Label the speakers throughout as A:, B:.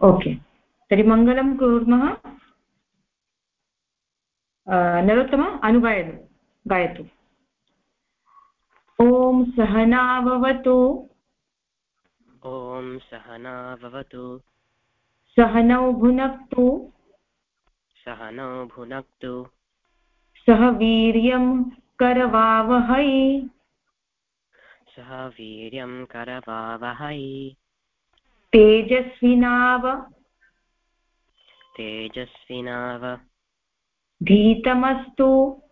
A: Okay तर्हि मङ्गलं कुर्मः। नरोत्तम अनुगायतु गायतु। ॐ सहना भवतु।
B: ॐ सहना भवतु।
A: सहनौ भुनक्तु।
B: सहनौ भुनक्तु।
A: सह वीर्यं करवावहै।
B: सह वीर्यं करवावहै।
A: तेजस्विनाव।
B: तेजस्विनाव।
A: धीतमस्तु।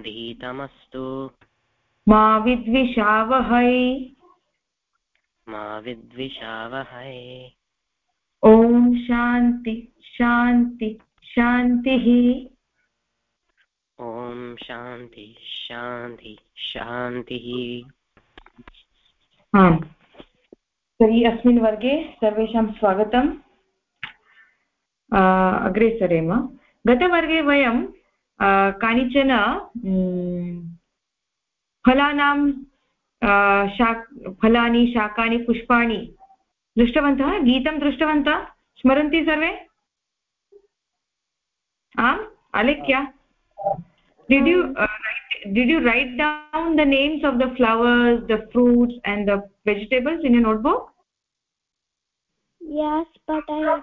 B: धीतमस्तु।
A: मा विद्विषावहै।
B: मा विद्विषावहै।
A: ॐ शान्ति शान्ति शान्तिः।
B: ॐ शान्ति शान्ति शान्तिः।
A: आम्। तर्हि अस्मिन् वर्गे सर्वेषां स्वागतम्। अग्रे सरेम। गतवर्गे वयं कानिचन फलानां शाक् फलानि शाकानि पुष्पाणि दृष्टवन्तः? गीतं दृष्टवन्तः? स्मरन्ति सर्वे? आम् अलेख्या uh, write, did you write down the names of the flowers the fruits and the vegetables in your notebook?
C: Yes but i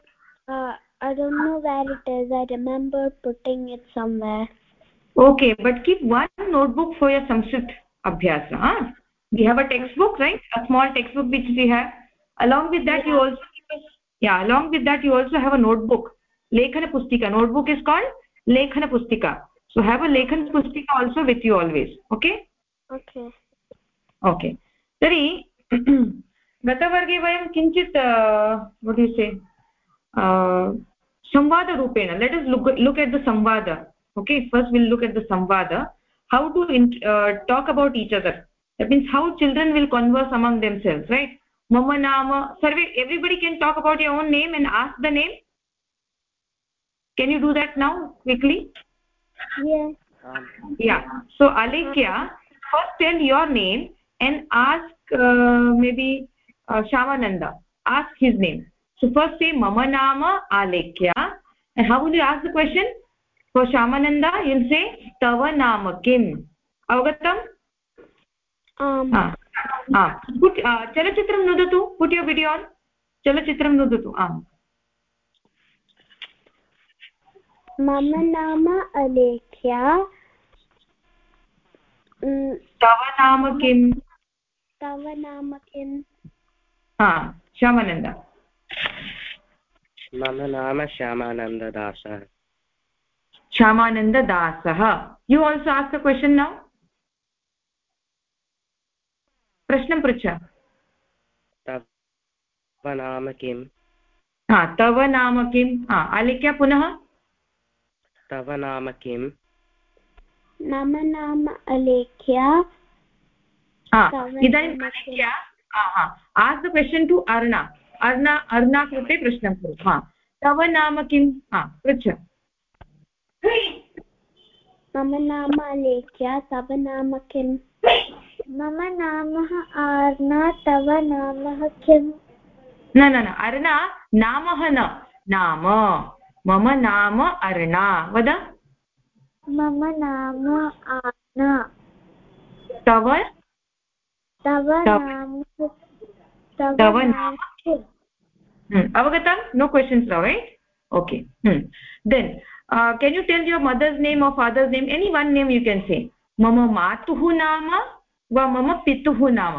C: uh, i don't know where it is. I remember putting it somewhere.
A: Okay but keep one notebook for your sanskrit abhyasa huh? we have a textbook right? A small textbook which we have. Along with that yeah. you also yeah along with that you also have a notebook. Lekhana pustika. Notebook is called lekhana pustika so have a lekhan pustika also with you always okay
C: okay
A: okay tari गतवर्गे वयं किञ्चित् what you say संवादरूपेण let's look look at the संवाद okay first we'll look at the samvada how to uh, talk about each other that means how children will converse among themselves right mama nama survey everybody can talk about your own name and ask the name can you do that now quickly
C: yes
B: um,
A: yeah so alikya first tell your name and ask uh, maybe uh, shamananda ask his name so first say mama nama alekya and how will you ask the question for shamananda you'll say tava nama kim avagatam
C: um
A: ah ah put uh, chalachitram nudatu put your video on chalachitram nudatu ah
C: मम नाम अलेख्या।
A: तव नाम किम्?
C: तव नाम किम्?
A: हा श्यामानन्द।
B: मम नाम श्यामानन्ददासः।
A: श्यामानन्ददासः। You also ask a question now प्रश्नं पृच्छ।
B: तव नाम किम्?
A: हा तव नाम किम्? हा आलिख्य पुनः?
B: तव नाम किम्?
C: मम नाम अलेख्या।
A: इदानीम् Alekhya ask the question to Arna Arna Arna कृते प्रश्नं कुरु हा. तव नाम किं हा पृच्छ।
C: मम नाम अलेख्या तव नाम किम्? मम नाम अर्णा तव नाम किम्?
A: न न न अर्णा नामः न नाम। मम नाम अर्णा वद?
C: मम नाम
A: तव?
C: तव नाम
A: तव नाम अवगतं? No questions right okay then can you tell your mother's name or father's name any one name you can say मम मातुः नाम वा मम पितुः नाम?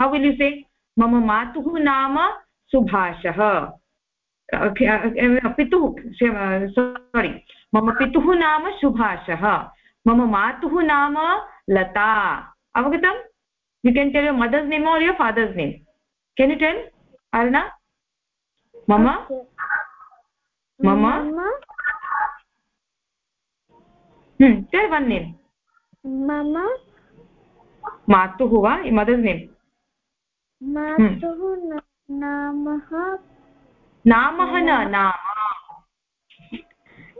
A: हौ विल् यु से मम मातुः नाम सुभाषः। पितुः सोरि मम पितुः नाम सुभाषः। मम मातुः नाम लता। अवगतम्? You can tell your mother's name or your father's name can you tell Arna मम? मम? टेल् वन् नेम्
C: मम?
A: मातुः वा मदर्स् नेम्
C: मातुः नामः
A: नामः न नाम।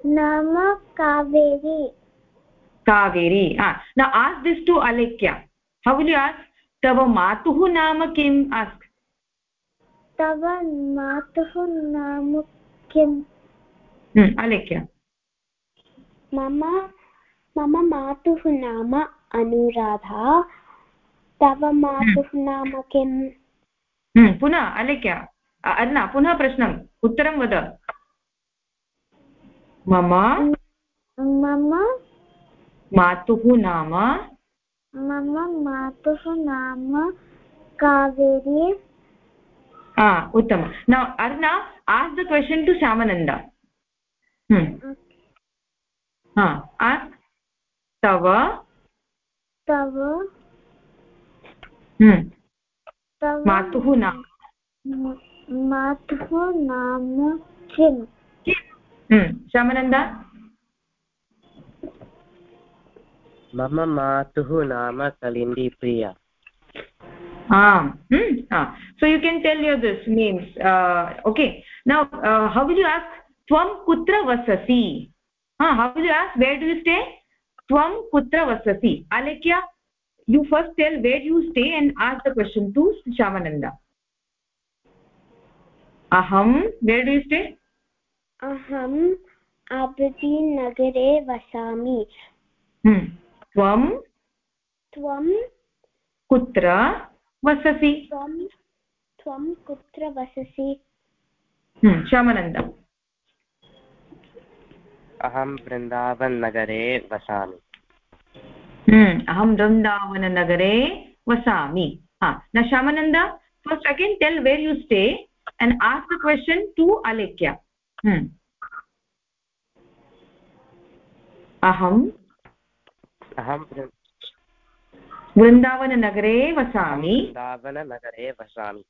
C: नाम। कावेरी।
A: कावेरी न ask this to Alekhya. How will you ask तव मातुः नाम किम्? आस्क्
C: तव मातुः नाम किम्?
A: अलेख्य।
C: मम मम मातुः नाम अनुराधा। तव मातुः नाम किम्?
A: पुनः अलेख्य। अर्ना पुनः प्रश्नम् उत्तरं वद. मम?
C: मम?
A: मातुः नाम?
C: मम मातुः नाम कावेरी।
A: हा उत्तमं न अर्ना आस् द क्वशन् टु श्यामानन्द तव?
C: तव?
A: मातुः नाम.
C: मातुः नाम किम्?
A: श्यामानन्द
B: मम मातुः नाम कलिन्दीप्रिया
A: आम् so you can tell your this means okay now how will you ask त्वं कुत्र वससि? हौ विल् यु आस् वेर् डु यु स्टे त्वं कुत्र वससि? Alekhya you first tell where you stay and ask the question to Shyamananda aham where do you stay?
C: aham abdi nagare vasami
A: hmm त्वं?
C: त्वं?
A: कुत्र वससि?
C: त्वं त्वं कुत्र वससि?
A: श्यामानन्द
B: अहं वृन्दावननगरे वसामि।
A: अहं वृन्दावननगरे वसामि। न Shyamananda first again tell where you stay and ask the question to alekya. Hmm. Aham.
B: अहं
A: वृन्दावननगरे वसामि
B: वृन्दावननगरे वसामि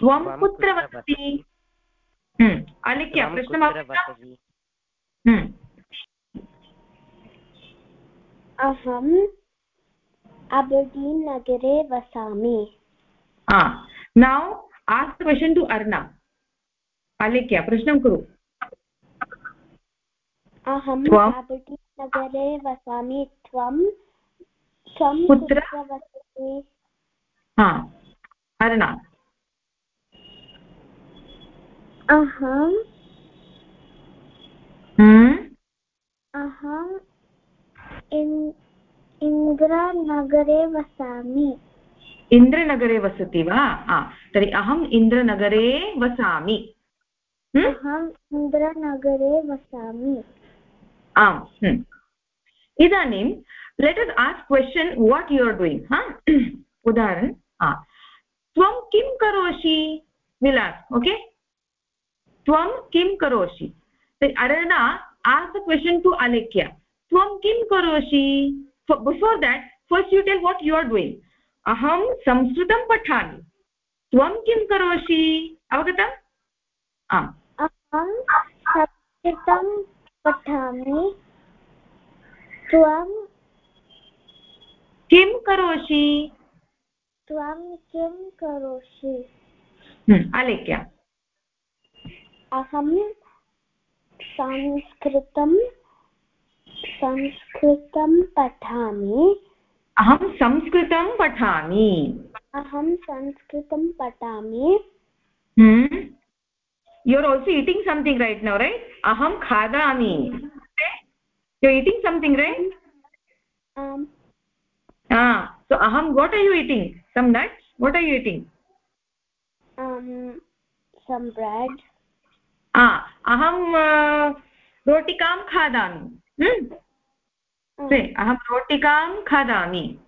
A: त्वं कुत्र वसति अलिख्य प्रश्नम्
C: अहम् अबडीन् नगरे वसामि
A: नौ आस् क्वशन् टु अर्णा अलिख्य प्रश्नं कुरु
C: अहम् नगरे वसामि त्वं त्वं कुत्र? वसति
A: हा अर्णा
C: अहम्? अहम् इन्द्रनगरे वसामि।
A: इन्द्रनगरे वसति वा? तर्हि अहम् इन्द्रनगरे वसामि?
C: अहम् इन्द्रनगरे वसामि।
A: आम् इदानीं let us ask question what you are doing हा? उदाहरण त्वं किं करोषि विलास्? ओके? त्वं किं करोषि? अरना आस् द क्वशन् टु अलेख्य त्वं किं करोषि? Before that first you tell what you are doing अहं संस्कृतं पठामि। त्वं किं करोषि? अवगतम्? आम्।
C: अहं संस्कृतं पठामि। त्वं
A: किं करोषि?
C: त्वं किं करोषि?
A: अलेख्य
C: अहं संस्कृतं संस्कृतं पठामि।
A: अहं संस्कृतं पठामि।
C: अहं संस्कृतं पठामि।
A: You are also eating something right now right अहं खादामि। You are eating something right so अहं what are you eating some nut what are you eating अहं रोटिकां खादामि। हम्म? अहं रोटिकां
C: खादामि।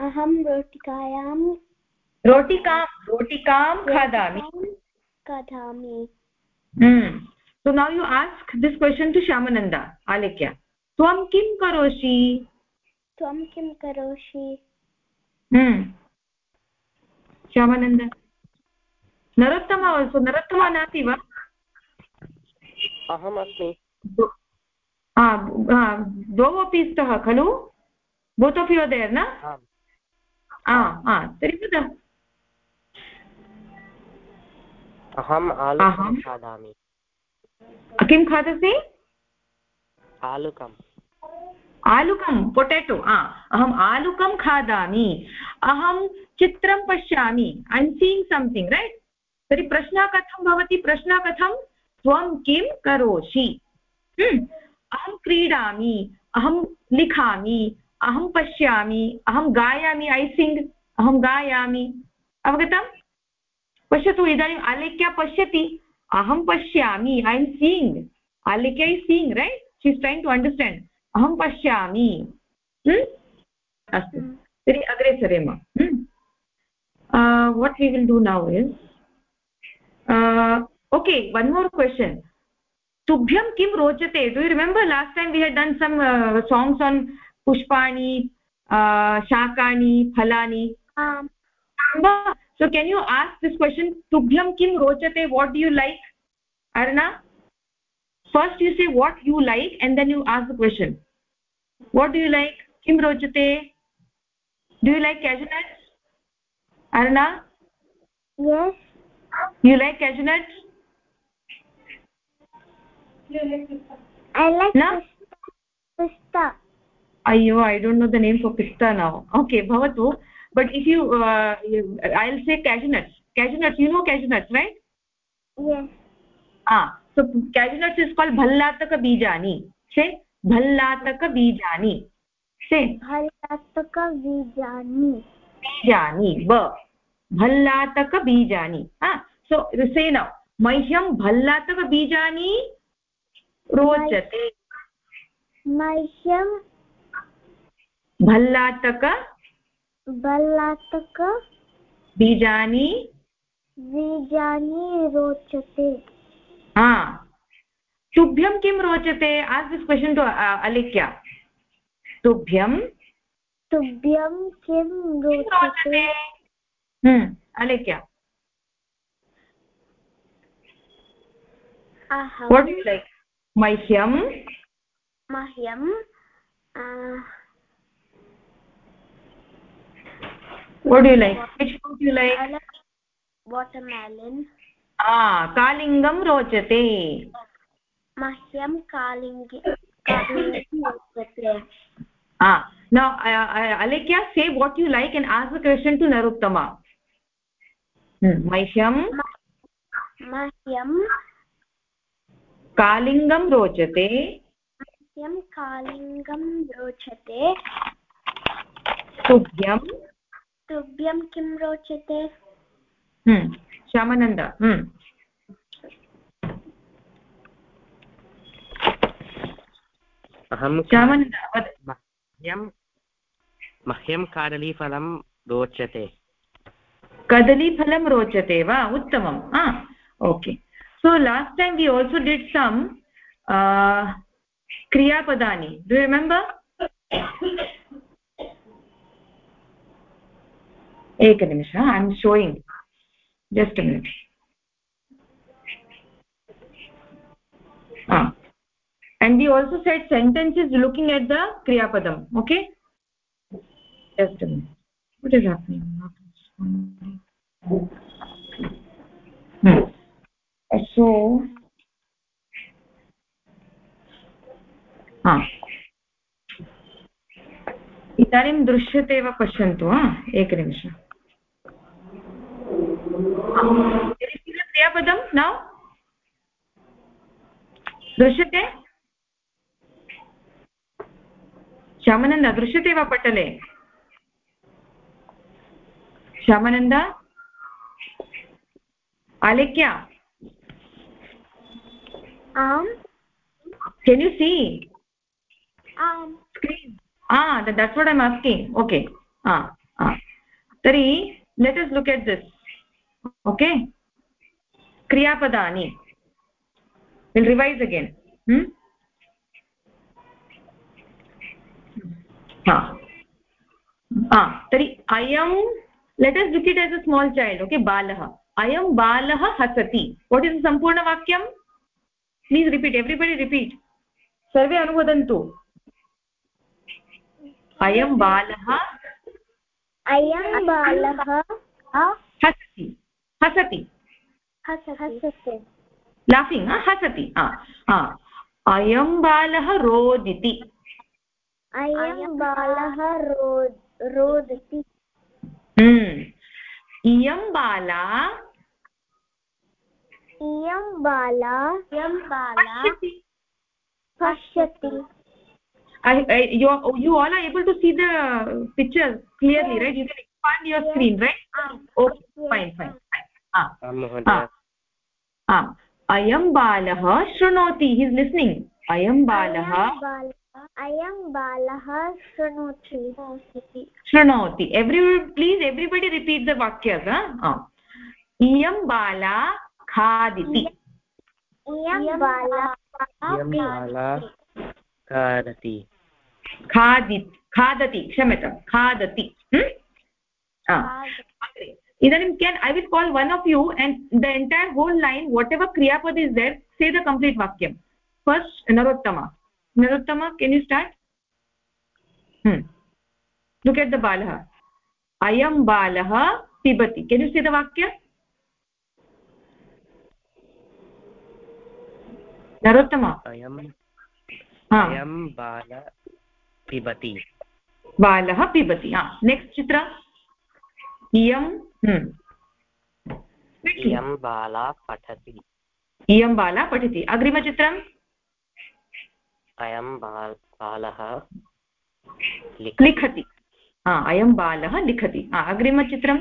C: अहं
A: रोटिकायां रोटिकां रोटिकां
C: खादामि।
A: खादामि। So now you ask this question to Shyamananda Alekhya
C: त्वं किं करोषि?
A: त्वं किं करोषि? हम्म। श्यामानन्द नरोत्तमा नरोत्तमा
B: नास्ति वा?
A: द्वौ अपि स्तः खलु बोत् आफ् युर् देर् न तर्हि वद
B: अहम् आलुकं खादामि
A: किं खादसि
B: आलुकम्
A: आलुकं पोटेटो अहम् आलुकं खादामि अहं चित्रं पश्यामि I am seeing something right तर्हि प्रश्नः कथं भवति प्रश्नः कथं त्वं किं करोषि अहं क्रीडामि अहं लिखामि अहं पश्यामि अहं गायामि ऐ सिङ्ग् अहं गायामि। अवगतम् पश्यतु इदानीम् आलेख्या पश्यति। अहं पश्यामि I am seeing Alekhya is seeing right she is trying to understand अहं पश्यामि। हम्म? अस्तु। तर्हि अग्रे सरेम। What we will do now is okay तुभ्यं किं रोचते? Do you remember last time we have done some songs on पुष्पाणि शाकानि फलानि सो केन् यु आस् दिस् क्वशन् तुभ्यं किं रोचते what do you like Arna first you say what you like and then you ask the question what do you like किं रोचते do you like cashew nuts Arna you like cashew nuts
C: i like
A: no
C: pista
A: ayyo i don't know the name for pista now okay bhavatu but if you, uh, i'll say cashew nuts cashew nuts you know cashew nuts right
C: yes
A: ah so cashew nuts is called bhallataka bijani say bhallataka bijani say
C: bhallataka bijani
A: bijani ba bhallataka bijani ah so say now मह्यं भल्लातक बीजानि रोचते।
C: मह्यं
A: भल्लातक।
C: बल्लातक
A: बीजानि।
C: बीजानि रोचते।
A: हा। तुभ्यं किं रोचते? आस् दिस् क्वशन् टु अलिख्या तुभ्यं।
C: तुभ्यं किं रोचते?
A: अलिख्या
C: अहं
A: what do you like? मह्यं
C: मह्यं
A: what do you like which fruit you like
C: watermelon
A: ah kalingam rochate
C: मह्यं कालिङ्गि रोचते
A: ah now uh, uh, alekya say what you like and ask the question to naruttama hmm मह्यं
C: मह्यं
A: कालिङ्गं रोचते।
C: मह्यं कालिङ्गं रोचते।
A: तुभ्यं।
C: तुभ्यं किं रोचते?
A: हम्म श्यामानन्द हम्म।
B: अहं
A: श्यामानन्द वद।
B: मह्यं मह्यं कादलीफलं रोचते।
A: कदलीफलं रोचते वा? उत्तमं हा okay so last time we also did some क्रियापदानि do remember एकनिमिष I am showing just minute ah and we also said sentences looking at the kriya padam okay just a minute what is happening hmm. So, हा। इदानीं दृश्यते वा पश्यन्तु, हा एकनिमिषम् क्रियापदं न? दृश्यते? श्यामानन्द, दृश्यते वा पटले? श्यामानन्द? आलेख्या?
C: आम्
A: can you see
C: आम्
A: screen ah that, that's what i'm asking okay ah ah tari let us look at this okay kriya padani we'll revise again hmm ha ah tari ayam let us look it as a small child okay balah ayam balah hasati what is the sampurna vakyam please repeat everybody repeat. सर्वे अनुवदन्तु। अयं बालः।
C: अयं बालः।
A: हसति। हसति।
C: हसते।
A: Laughing हसति। अयं बालः रोदिति।
C: अयं बालः रोदति।
A: इयं बाला
C: बाला अयं बाला पश्यति
A: I, I, you, you all are able to see the picture clearly, right? You can expand your
C: Yes.
A: screen, right? Okay, fine, fine. fine. Ah,
B: आं महोदय
A: ah. अयं बालः शृणोति हि इस् लिस्निङ्ग् अयं बालः
C: अयं बालः अयं बालः शृणोति
A: शृणोति every please everybody repeat the वाक्यस् इयं बाला खादिति।
B: खादति।
A: खादि खादति क्षम्यतां खादति। इदानीं can I will call one of you and the entire whole line whatever क्रियापद is there say the complete वाक्यं first Narottam Narottam can you start look at the बालः अयं बालः पिबति केन् यु सी द वाक्य नरोत्तम।
B: अयं
A: हा।
B: बाल पिबति।
A: बालः पिबति हा। नेक्स्ट् चित्र। इयं हम्म।
B: इयं बाला पठति।
A: इयं बाला पठति। अग्रिमचित्रम्?
B: अयं बाल बालः लिखति।
A: हा अयं बालः लिखति। हा अग्रिमचित्रम्?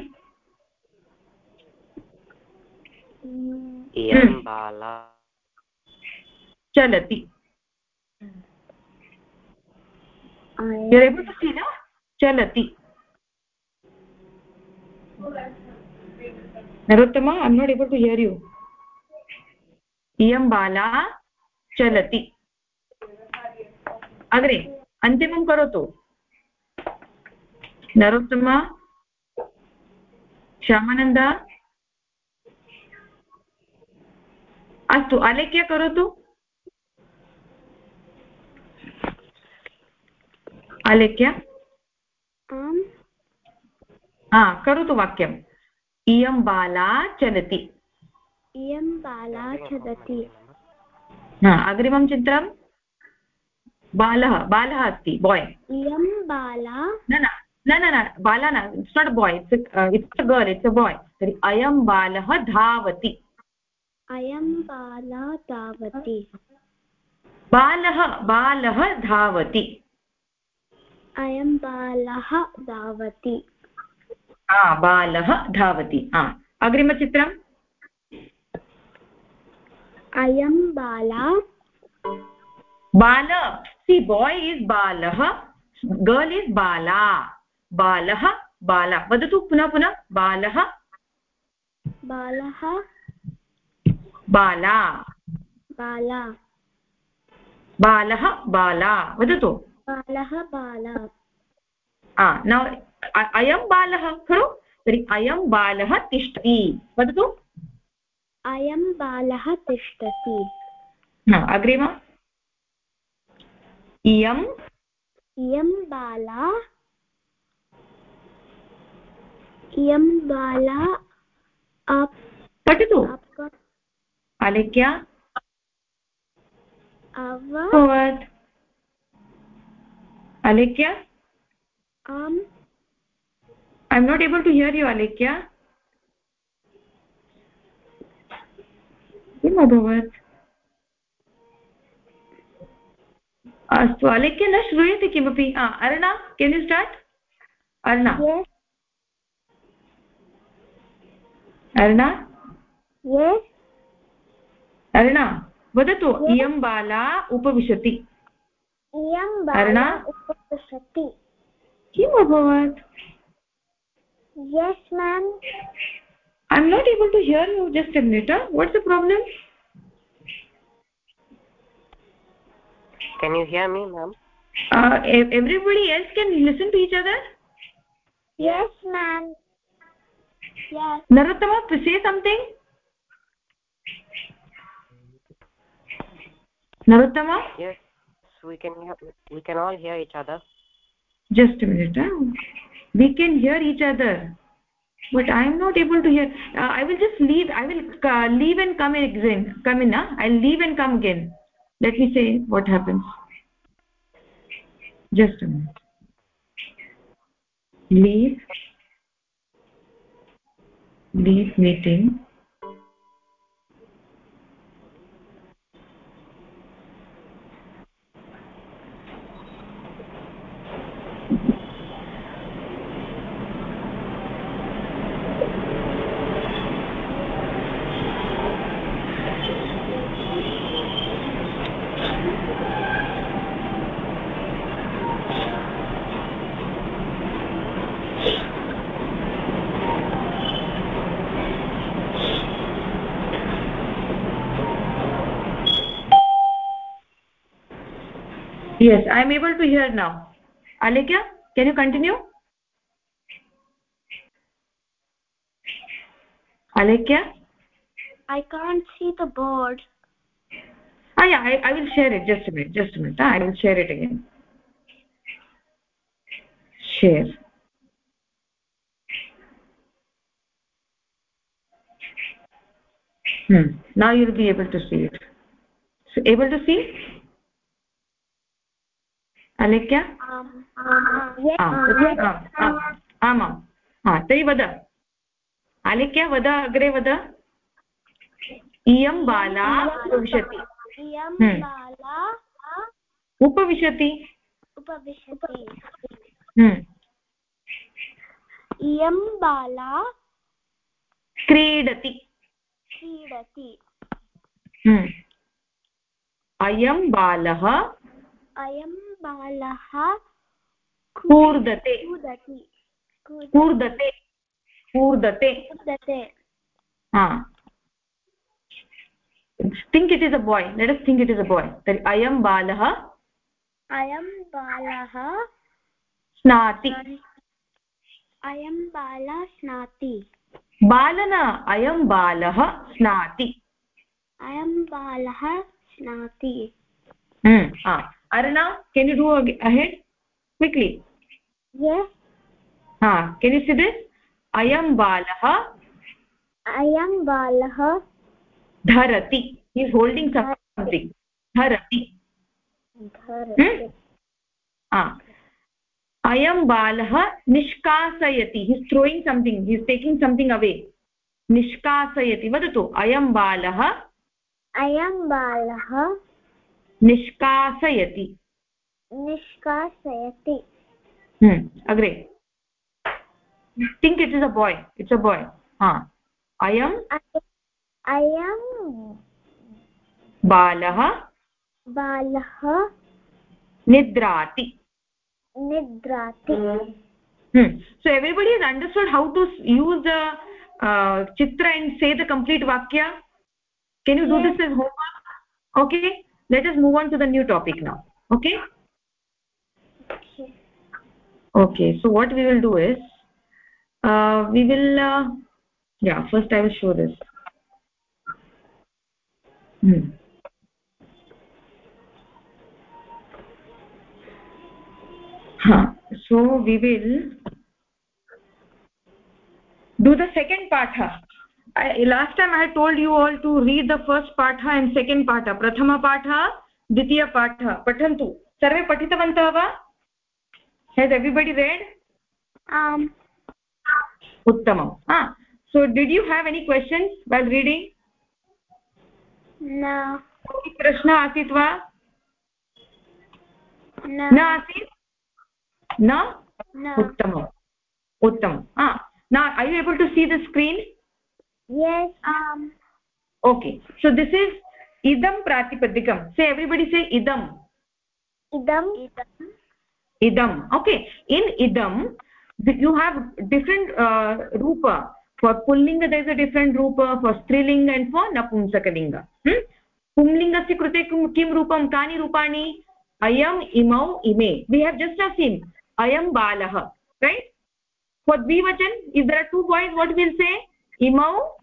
B: इयं
A: हम्म। चलति। You're able to see, no? चलति। Narottama I am not able to hear you इयं बाला चलति। अग्रे अन्तिमं करोतु नरोत्तमा श्यामानन्द अस्तु अलेख्य करोतु अलेख्य
C: आम्।
A: हा करोतु वाक्यम्। इयं बाला चलति।
C: इयं बाला चलति।
A: हा अग्रिमं चित्रं? बालः बालः अस्ति बाय्
C: इयं बाला।
A: न न न न न बाला न it's not boy it's it's a girl it's a boy तर्हि अयं बालः धावति।
C: अयं बाला धावति।
A: बालः बालः धावति।
C: अयं बालः धावति।
A: हा बालः धावति हा। अग्रिमचित्रम्?
C: अयं बाला।
A: बाल सि बाय् इस् बालः गर्ल् इस् बाला। बालः बाला। वदतु पुनः पुनः बालः?
C: बालः।
A: बाला।
C: बाला।
A: बालः बाला। वदतु।
C: बालः बाला।
A: न अयं बालः खलु? तर्हि अयं बालः तिष्ठति। वदतु।
C: अयं बालः तिष्ठति।
A: अग्रिम। इयम्
C: इयं बाला। इयं बाला
A: पठतु।
C: अप
A: आलेख्य।
C: अव
A: भवत् आलेख्य
C: आम्
A: I am not able to hear किम् अभवत् अस्तु आलेख्य न श्रूयते किमपि हा, Arna can you start Arna
C: yes.
A: Arna
C: yes.
A: Arna वदतु इयं बाला उपविशति अर्णा?
C: बाला उपविशति
A: किम् अभवत्
C: yes ma'am
A: I am not able to hear you just a minute what's the problem
B: can you hear me ma'am
A: uh, ev- everybody else can listen to each other
C: yes ma'am yes
A: narottama say something narottama
B: yes we can we can all hear each other.
A: Just a minute huh? we can hear each other but i am not able to hear. Uh, i will just leave i will uh, leave and come again come in huh? i'll leave and come again. Let me say what happens. Just a minute. Leave. Leave meeting yes i am able to hear now. Alekya can you continue? Alekya?
C: I can't see the board.
A: Ah yeah I, I will share it. Just a minute just a minute. I will share it again. Share. Hmm now you will be able to see it. So able to see अलेख्या आमाम् हा तर्हि वद। अलेख्या वद अग्रे वद। इयं बाला उपविशति। उपविशति।
C: उपविशति।
A: इयं
C: बाला
A: क्रीडति।
C: क्रीडति।
A: अयं बालः
C: अयं बालः
A: कूर्दते। कूर्दते। कूर्दते।
C: कूर्दते
A: think it is a boy let us think it is a boy तर्हि अयं
C: बालः अयं
A: बालः
C: स्नाति। अयं बाल
A: स्नाति। बालन अयं बालः
C: स्नाति। अयं बालः
A: स्नाति। हम्म, arna can you do ahead quickly
C: yes
A: ha can you see this ayam balah
C: ayam balah
A: dharati he is holding something dharati
C: dharati
A: ah ayam balah nishkasayati he is throwing something he is taking something away निष्कासयति वदतु अयं बालः
C: अयं बालः
A: निष्कासयति।
C: निष्कासयति।
A: अग्रे। Think it is a boy it's a boy अयम्
C: अयं
A: बालः
C: बालः
A: निद्राति।
C: निद्राति।
A: So everybody is understood how to use चित्र एण्ड् से द कम्प्लीट् वाक्य? Can you do this is home okay let us move on to the new topic now okay
C: okay,
A: okay so what we will do is uh, we will uh, yeah first i will show this hmm. huh. so we will do the second patha I, last time i had told you all to read the first patha and second patha prathama patha dvitiya patha pathantu sarve patitavantah va has everybody read
C: um
A: uttamam ah so did you have any questions while reading
C: न
A: प्रश्नः आसीत् वा न आसीत् न उत्तमम् उत्तमं now are you able to see the screen
C: Yes um
A: okay so this is idam pratipadikam say everybody say idam
C: idam
A: idam okay in idam you have different uh, rupa for pullinga there is a different rupa for strilinga and for napumsakalinga hmm? पुंलिङ्गस्य कृते किं रूपं कानि रूपाणि अयम् इमौ इमे we have just now seen ayam balah right for dvivachan if there are two boys what will say imau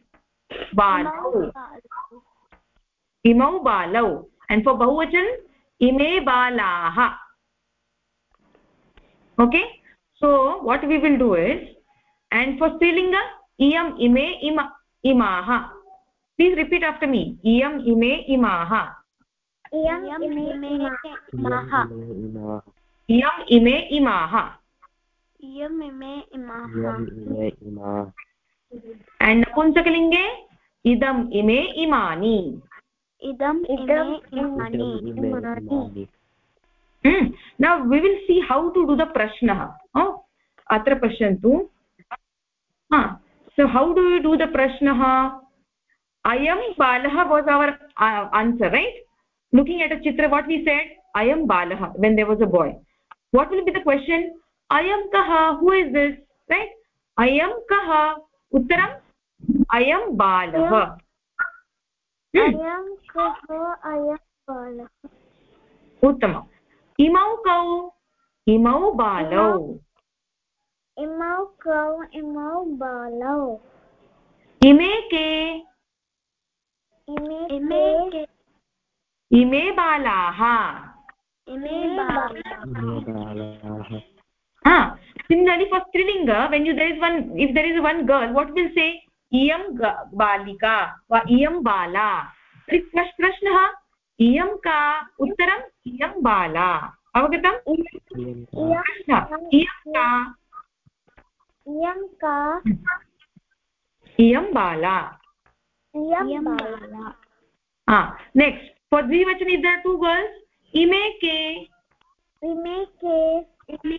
A: balau imau balau and for bahuvachan ime balaah okay so what we will do is and for strilinga iyam ime ima imaah please repeat after me iyam ime imaah
C: iyam ime imaah
A: iyam ime imaah
C: iyam ime imaah
A: and
C: नपुंसकलिङ्गे इदम् इमे
A: इमानि। Now we will see how to do the प्रश्नः अत्र पश्यन्तु। So how do you do the प्रश्नः अयं बालः was our answer right looking at a चित्र वाट् वि सेड् अयं बालः when they was a boy what will be the question अयं कः हू इस् दिस् रैट् अयं कः
C: उत्तरम् हम्म। अयं बालः।
A: उत्तमम्। इमौ कौ इमौ बालौ।
C: इमौ कौ इमौ बालौ।
A: इमे के?
C: इमे के?
A: इमे बालाः।
C: इमे बालाः।
A: Similarly for strilinga when you there is one if there is one girl what will say iyam balika va iyam bala प्रश्नः इयं का उत्तरम् इयं बाला अवगतम् इयं का
C: इयं का
A: इयं बाला
C: इयं बाला
A: हा नेक्स्ट् फार् द्विवचन इस् दर् टु गर्ल्स् इमे के
C: इमे के
A: and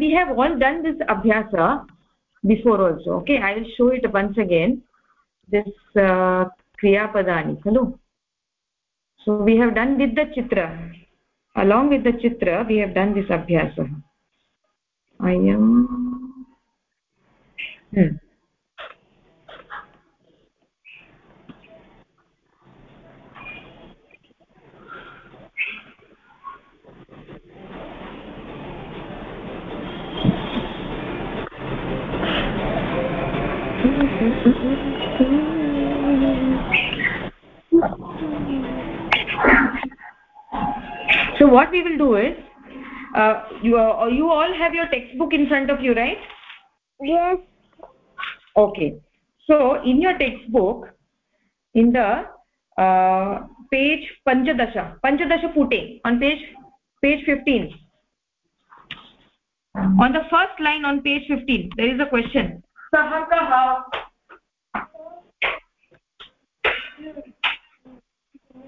A: we have all done this अभ्यास before also okay I will show it once again this क्रियापदा खलु so we have done with the चित्र along with the chitra we have done this abhyasa. I am. Hmm. hmm, hmm, hmm so what we will do is uh, you uh, you all have your textbook in front of you right?
C: Yes.
A: Okay. So in your textbook in the uh, page panchadasha panchadasha pute on page page 15 on the first line on page 15 there is a question. Sah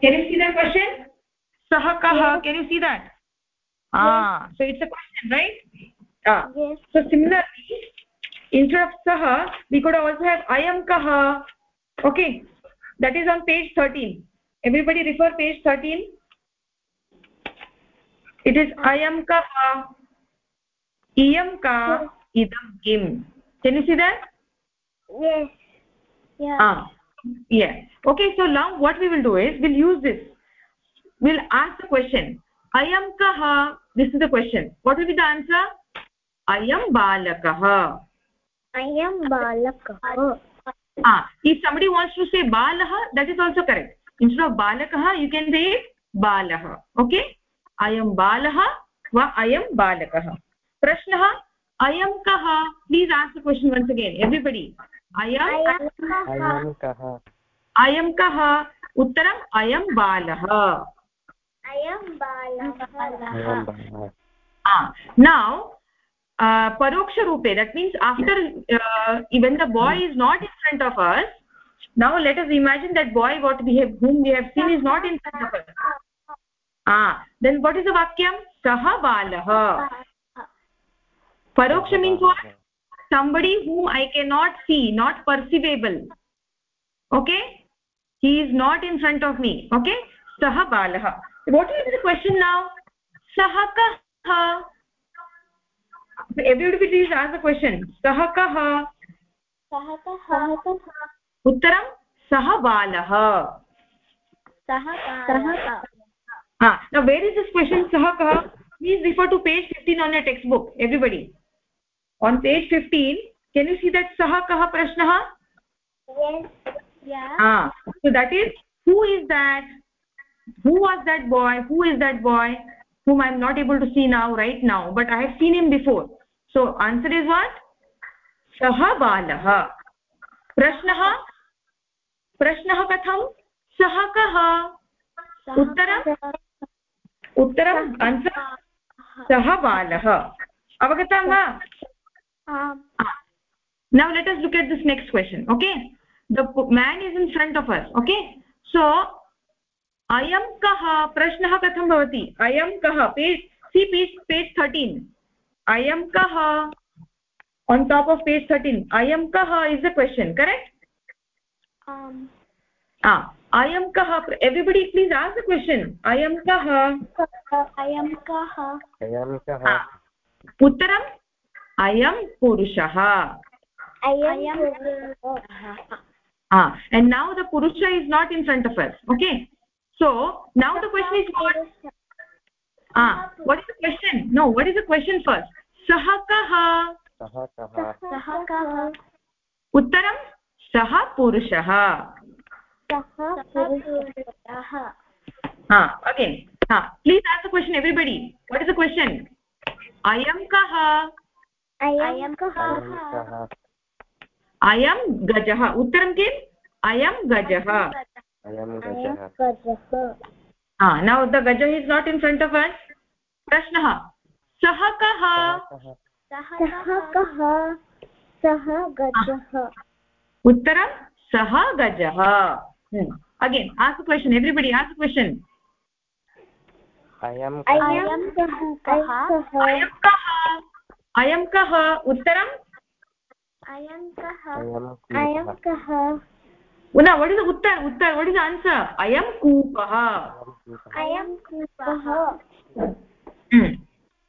A: can you see that question sah kah can you see that? Ah. So it's a question right? Ah.
C: Yes.
A: So similarly instead of sah we could also have i am kah. Okay. That is on page 13 everybody refer page 13 it is i am kah iyam ka idam kim. Can you see that?
C: Yes. Yeah.
A: Ah. Yeah okay so now what we will do is we'll use this we'll ask the question i am kah this is the question what will be the answer i am balakah
C: i am balakah
A: ah if somebody wants to say balah that is also correct instead of balakah you can say balah okay i am balah va i am balakah prashnah i am kah please ask the question once again everybody i am
B: अयं कः
A: i am kah uttaram i am balah now परोक्षरूपे that means after even the boy is not in front of us now let us imagine that boy what we have whom we have seen is not in front of us then what is a वाक्यं सः बालः परोक्ष means what somebody whom i cannot see not perceivable. Okay? He is not in front of me. Okay? Sah balah. What is the question now sah kah everybody please ask the question sah kah
C: सः कः
A: उत्तरं सः बालः
C: सः बालः
A: ah now where is this question sah kah please refer to page 15 on your textbook everybody on page 15 can you see that sah kah prashnah
C: yes yeah
A: ah so that is who is that who was that boy who is that boy whom i am not able to see now right now but i have seen him before so answer is what सः बालः प्रश्नः प्रश्नः कथं सः कः उत्तरम् उत्तरम् answer सः बालः अवगतं वा now let us look at this next question okay the man is in front of us okay so अयं कः? प्रश्नः कथं भवति? अयं कः? पेज् सि पेज् पेज् थर्टीन् अयं कः? On top of page thirteen अयं
C: कः
A: इस् अ क्वशन् करेक्ट् अयं कः? एव्रिबडि प्लीस् आस् अ
C: क्वशन् अयं
B: कः? अयं
A: कः? उत्तरम्? अयं पुरुषः। नौ द पुरुष। Is not in front of us okay so now the question is what? Ah what is the question? No what is the question first?
B: Sah
C: kah sah
A: uttaram sah purushah
C: sah purushah
A: ha again. Ha please ask the question everybody. What is the question? Ayam kah
B: ayam kah
A: ayam gajah uttaram kim ayam gajah
C: अयं
B: gajah
C: गजः
A: ha now the gajah is not in front of us. प्रश्नः सः कः
B: सः
C: सः कः सः गजः
A: उत्तरं सः गजः अगेन् आस् क्वशन् एव्रिबडि आस् क्वशन्
C: अयं कः कः
A: अयं कः अयं कः उत्तरं
C: अयं कः
B: ayam
C: अयं
B: kah
C: कः
A: न what is Uttar Uttar what is answer अयं कूपः
C: अयं कूपः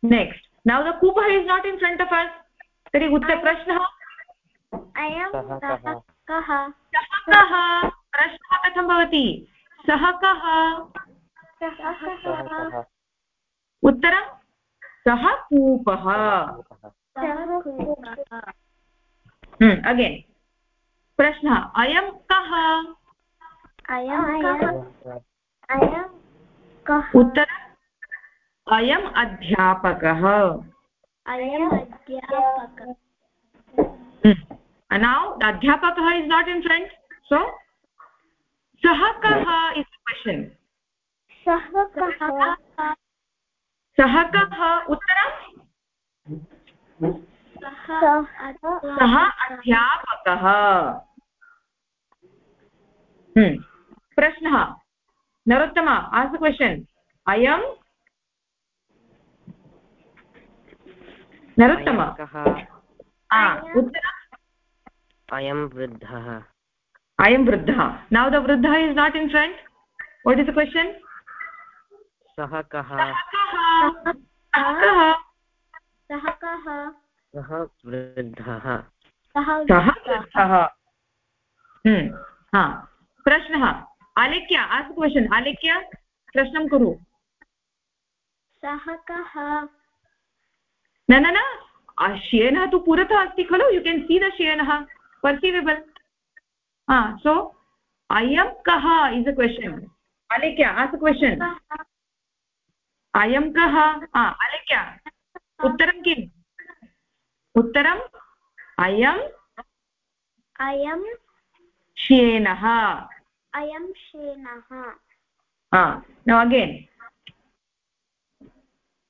A: next now the कूपः is not in front of us तर्हि उत्तर प्रश्नः
C: अयं
B: सः
C: कः
B: कः?
C: कः
A: सः कः प्रश्नः कथं भवति सः कः
C: सः
B: सः
C: कः
B: कः
A: उत्तरं सः कूपः
C: सः कूपः
A: अगेन् प्रश्नः अयं कः?
C: अयं कः?
B: ayam
C: अयं कः?
A: उत्तरम् अयम् अध्यापकः। नौ अध्यापकः। Is not in front so सः कः इस् क्वशन्
C: सः कः
A: सः कः उत्तरं
C: सः
A: सः अध्यापकः। हम्म। प्रश्नः। नरोत्तम आस् क्वशन् अयं नरोत्तम।
C: अयम्
B: वृद्धः।
A: अयं वृद्धः। नौ द वृद्धः is not in front what is the question
B: सः कः?
A: कः?
C: सः
B: वृद्धः।
C: सः
A: वृद्धः। हम्म, हा प्रश्नः। आलिख्य आस् क्वशन् आलिख्य प्रश्नं कुरु।
C: सः कः?
A: न न न श्येनः तु पुरतः अस्ति खलु यु केन् सी द श्येनः पर्सीवेबल् हा सो अयं कः इस् अ क्वशन् आलिख्य आस् क्वशन् अयं कः? हा उत्तरं किम्? उत्तरम् अयम्
C: अयं
A: श्येनः
C: अयं
A: श्येनः again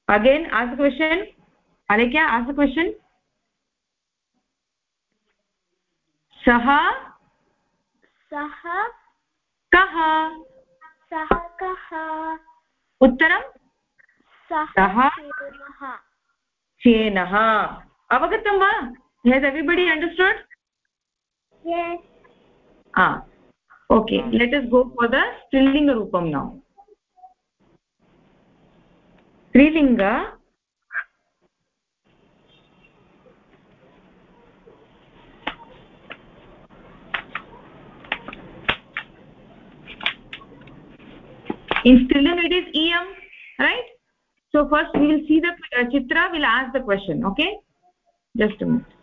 A: again ask question Alekhya ask question सः?
C: सः?
A: कः?
C: सः कः?
A: उत्तरं
C: सः
A: श्येनः avagatam va has everybody understood?
C: Yes.
A: ah okay let us go for the strilinga rupam now. Strilinga. In strilinga it is em right? So first we will see the uh, chitra will ask the question okay? Just a minute.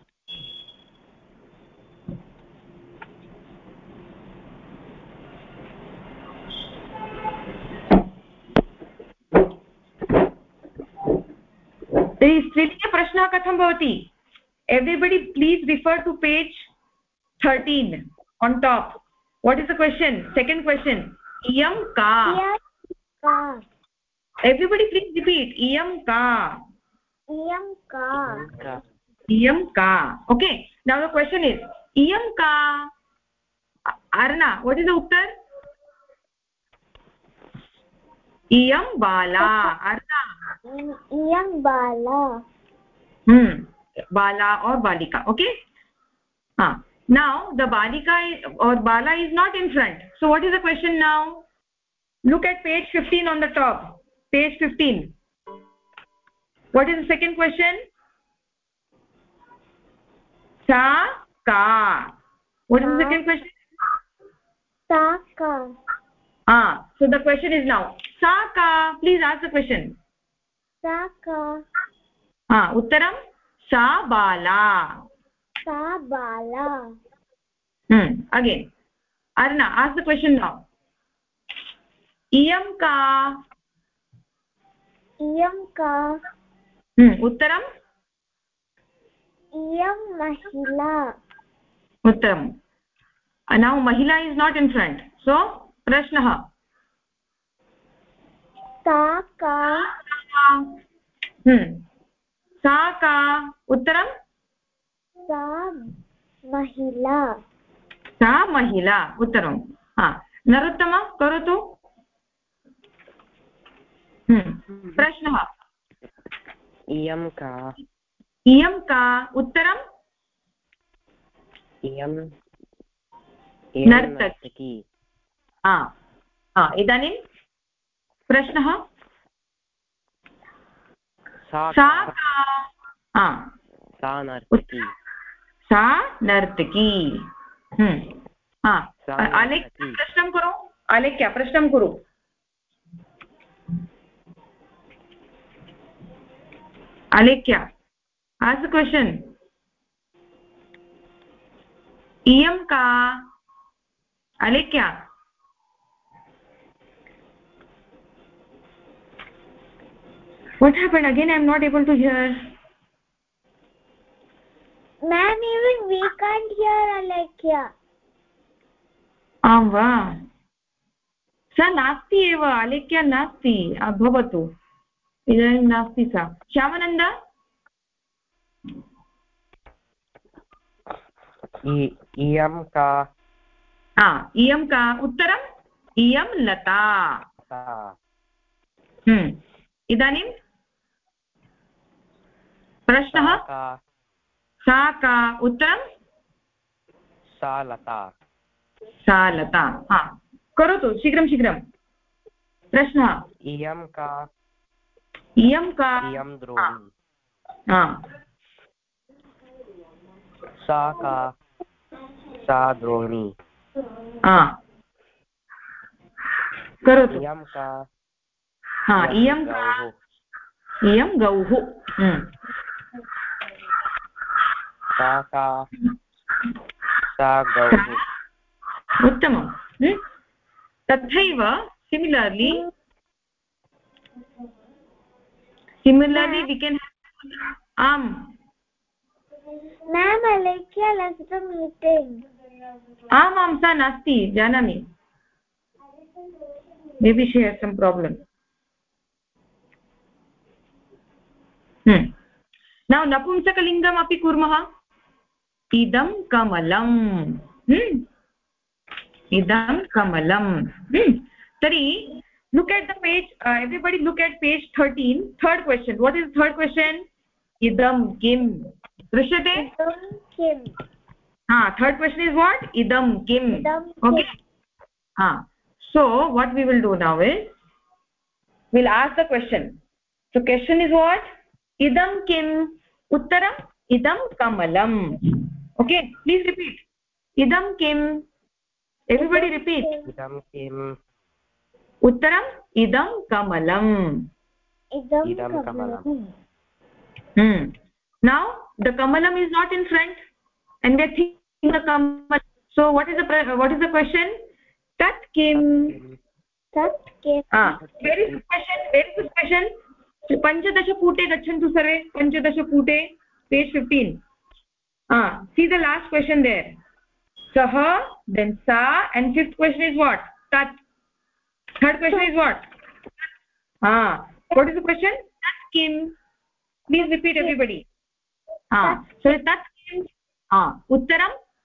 A: तर्हि स्त्रीलिङ्गे प्रश्नः कथं भवति everybody please refer to page thirteen on top what is the question second question इयं का repeat. Iyam ka.
C: इयं का
B: कः
A: iyam ka okay now the question is iyam ka arna what is the uttar iyam bala arna
C: इयं बाला
A: hmm bala or balika okay ha now the balika is, or bala is not in front so what is the question now look at page 15 on the top page 15 what is the second question sa ka what is the second question
C: sa ka
A: ah so the question is now sa ka please ask the question
C: sa ka
A: ah uttaram sa bala
C: sa bala
A: hmm again arna ask the question now iyam ka
C: iyam ka
A: hmm uttaram उत्तरम् now mahila is not in front. So prashnah
C: सा का
A: hmm. सा का उत्तरं
C: सा महिला
A: सा महिला उत्तरं हा नरोत्तम करोतु हम्म, प्रश्नः
B: इयं का
A: इयं का उत्तरम्?
B: इयं
A: नर्तकी। हा हा इदानीं प्रश्नः?
B: सा का
A: हा
B: सा नर्तकी।
A: सा नर्तकी। हम्म, हा
B: सा
A: प्रश्नं कुरु? आलेख्य प्रश्नं कुरु? आलेख्य आस् क्वशन् इयं का आलेख्य what happened again i am not able to hear
C: ma'am even we can't hear alekya
A: आं वा सा नास्ति एव आलेख्या नास्ति भवतु इदानीं नास्ति सा श्यामानन्द
B: इयं का।
A: हा इयं का उत्तरम् इयं लता। हम्म। इदानीं? प्रश्नः?
B: सा का।
A: उत्तरं?
B: सा लता।
A: सा लता हा। करोतु शीघ्रं शीघ्रं। प्रश्नः?
B: इयं का।
A: इयं का।
B: इयं द्रोणी।
A: हा।
B: सा का। सा द्रोणी
A: हा। करोतु।
B: इयं का।
A: हा इयं का। इयं गौः। हम्म।
B: सा का। सा गौः।
A: उत्तमं? तथैव सिमिलर्लि सिमिलर्लि वि केन् आम्।
C: Ma'am alekya left the meeting.
A: आम् आं सा नास्ति, जानामि। विषये सम् प्राब्लम् न नपुंसकलिङ्गमपि कुर्मः इदं कमलम् इदं कमलम् तर्हि look at the page everybody look at page thirteen third question what is third question इदं
C: किं दृश्यते
A: ha third question is what? idam kim
C: idam
A: okay? ha so what we will do now is we'll ask the question. So question is what? idam kim uttaram idam kamalam okay? Please repeat. idam kim everybody repeat.
B: idam kim
A: uttaram idam kamalam
C: idam
B: kamalam
A: hmm. Now the kamalam is not in front and we are so what is the pre- what is the question tat kim
C: tat kim
A: ah where is the question where is the question पञ्चदशपुटे गच्छन्तु सर्वे पञ्चदशपुटे page fifteen ah see the last question there sah then sa and fifth question is what tat third question is what ah what is the question tat kim please repeat everybody ah so tat kim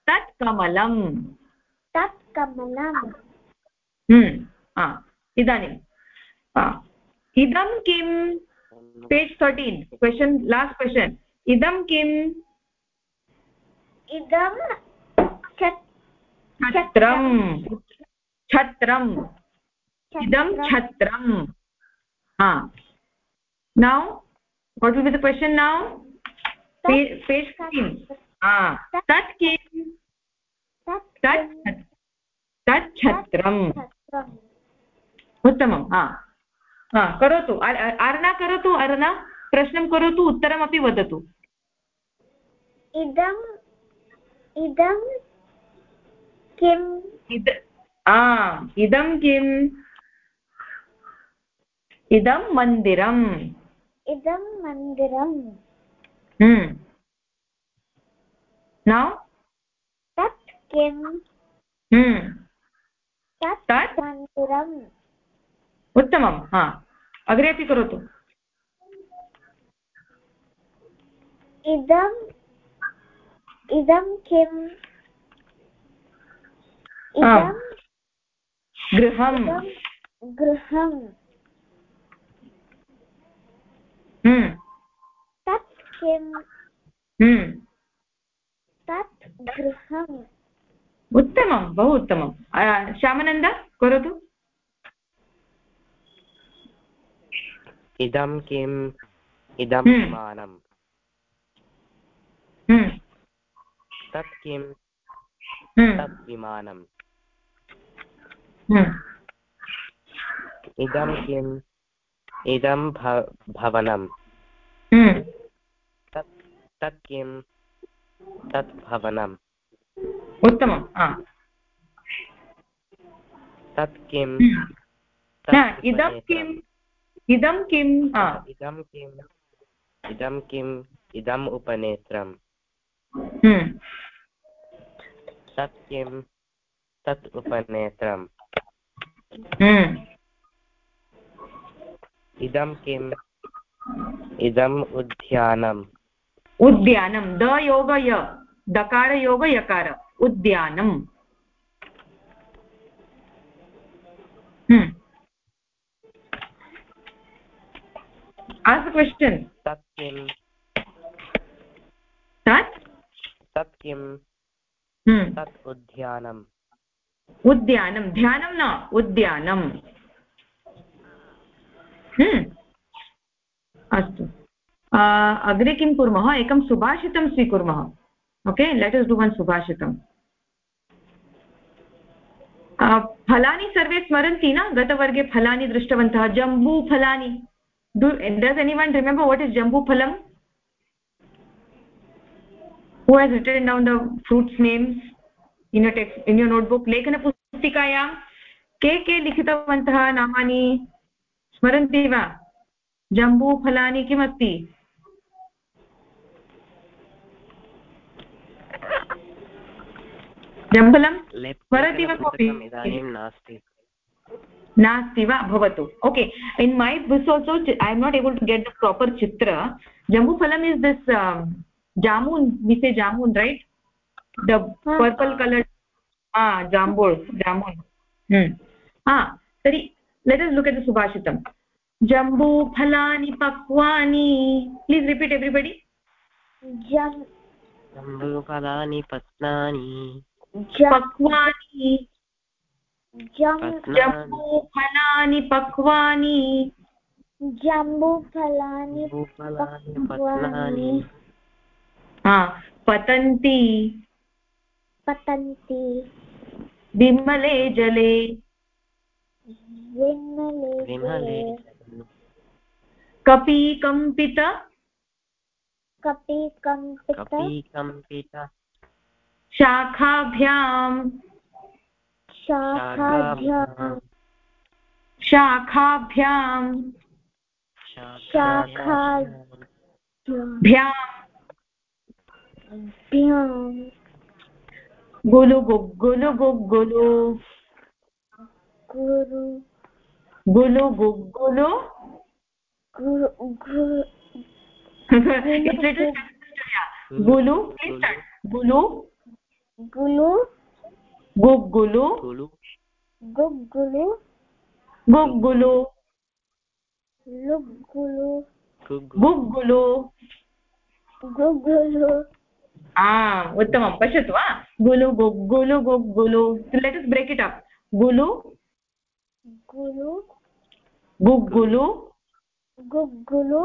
C: तत् कमलम्
A: तत् कमलम् हम्म, इदानीम् इदं किं? Page thirteen question last question इदं किम्
C: इदं
A: छत्रं छत्रम्। इदं छत्रम्। Now what will be the question now page the question now page page 15 tat kim tat tat chhatram उत्तमं हा। हा करोतु। अर्णा करोतु अर्णा। प्रश्नं करोतु उत्तरमपि वदतु।
C: इदम् इदं किम्
A: इद इदं किम्? इदं मन्दिरम्।
C: इदं मन्दिरम्।
A: न
C: तत् किम् तत् मन्दिरम्
A: उत्तमं हा अग्रे अपि करोतु
C: इदम् इदं किम् इदं
A: गृहं
C: गृहम्। तत् किम्। तत् गृहम्।
A: उत्तमं बहु उत्तमं। श्यामानन्द करोतु।
B: इदं किम्? इदं हम्म। विमानम्। तत् किम्? तत् विमानम्। इदं किम्? इदं भवनम्।
A: हम्म।
B: तत् तत् किं तत् भवनम्।
A: उत्तमं
B: तत् किम्
A: इदं किम् इदं किम्
B: इदं किम् इदं किम् इदम् उपनेत्रम्।
A: हम्म।
B: तत् किं तत् उपनेत्रम्।
A: हम्म।
B: इदं किम् इदम् उद्यानम्।
A: उद्यानं द योग य। दकारयोग यकार। उद्यानम्। ask question.
B: तत् किं
A: तत्?
B: तत् किं तत् उद्यानम्।
A: उद्यानं ध्यानं न। उद्यानम्। हम्म। अस्तु। अग्रे किं कुर्मः? एकं सुभाषितं स्वीकुर्मः। Okay? Let us do one सुभाषितम्। फलानि सर्वे स्मरन्ति न? गतवर्गे फलानि दृष्टवन्तः। जम्बूफलानि do does any one remember what is जम्बूफलम् who has written down the fruits names in text in your notebook लेखनपुस्तिकायां के के लिखितवन्तः? नामानि स्मरन्ति वा? जम्बूफलानि किमस्ति? जम्बलं स्मरति वा कोऽपि?
B: इदानीं नास्ति।
A: नास्ति वा? भवतु। Okay. In my books also I am not able to get the proper चित्र जम्बूफलम् is this jamun we say jamun right the purple colour jambul jamun हा तर्हि let us look at the सुभाषितम् जम्बूफलानि पक्वानि प्लीस् रिपीट् एव्रिबडि
B: जम्बूफलानि पक्वानि
A: पक्वानि। जम्बूफलानि पक्वानि।
C: जम्बूफलानि
B: पक्वानि।
A: पतन्ति
C: पतन्ति
A: विमले जले।
C: विमले
A: कपि कम्पित
C: कपि
B: कम्पित
A: शाखाभ्याम्।
C: शाखाभ्याम्।
A: शाखाभ्याम्।
C: शाखाभ्याम्।
A: गुलु गुग्गुलु गुग्गुलु
C: गुरु।
A: गुलु गुग्गुलु गुलु। गुलु।
C: गुलु
A: गुग्गुलु
C: गुग्गुलु
A: गुग्गुलु
C: लुग्गुलु
A: गुग्गुलु
C: गुग्गुलु
A: आम् उत्तमं पश्यतु वा गुलु गु गुलु गु गुलु let us break it up गुलु
C: गुलु
A: गुग्गुलु
C: guggulu